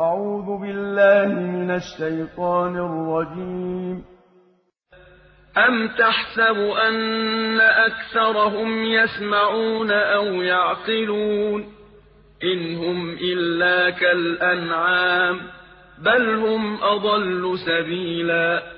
أعوذ بالله من الشيطان الرجيم. أم تحسب أن أكثرهم يسمعون أو يعقلون؟ إن هم إلا كالأنعام بل هم أضل سبيلا.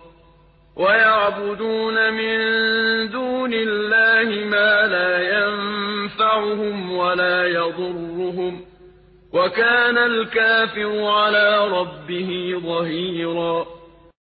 ويعبدون من دون الله ما لا ينفعهم ولا يضرهم وكان الكافر على ربه ظهيرا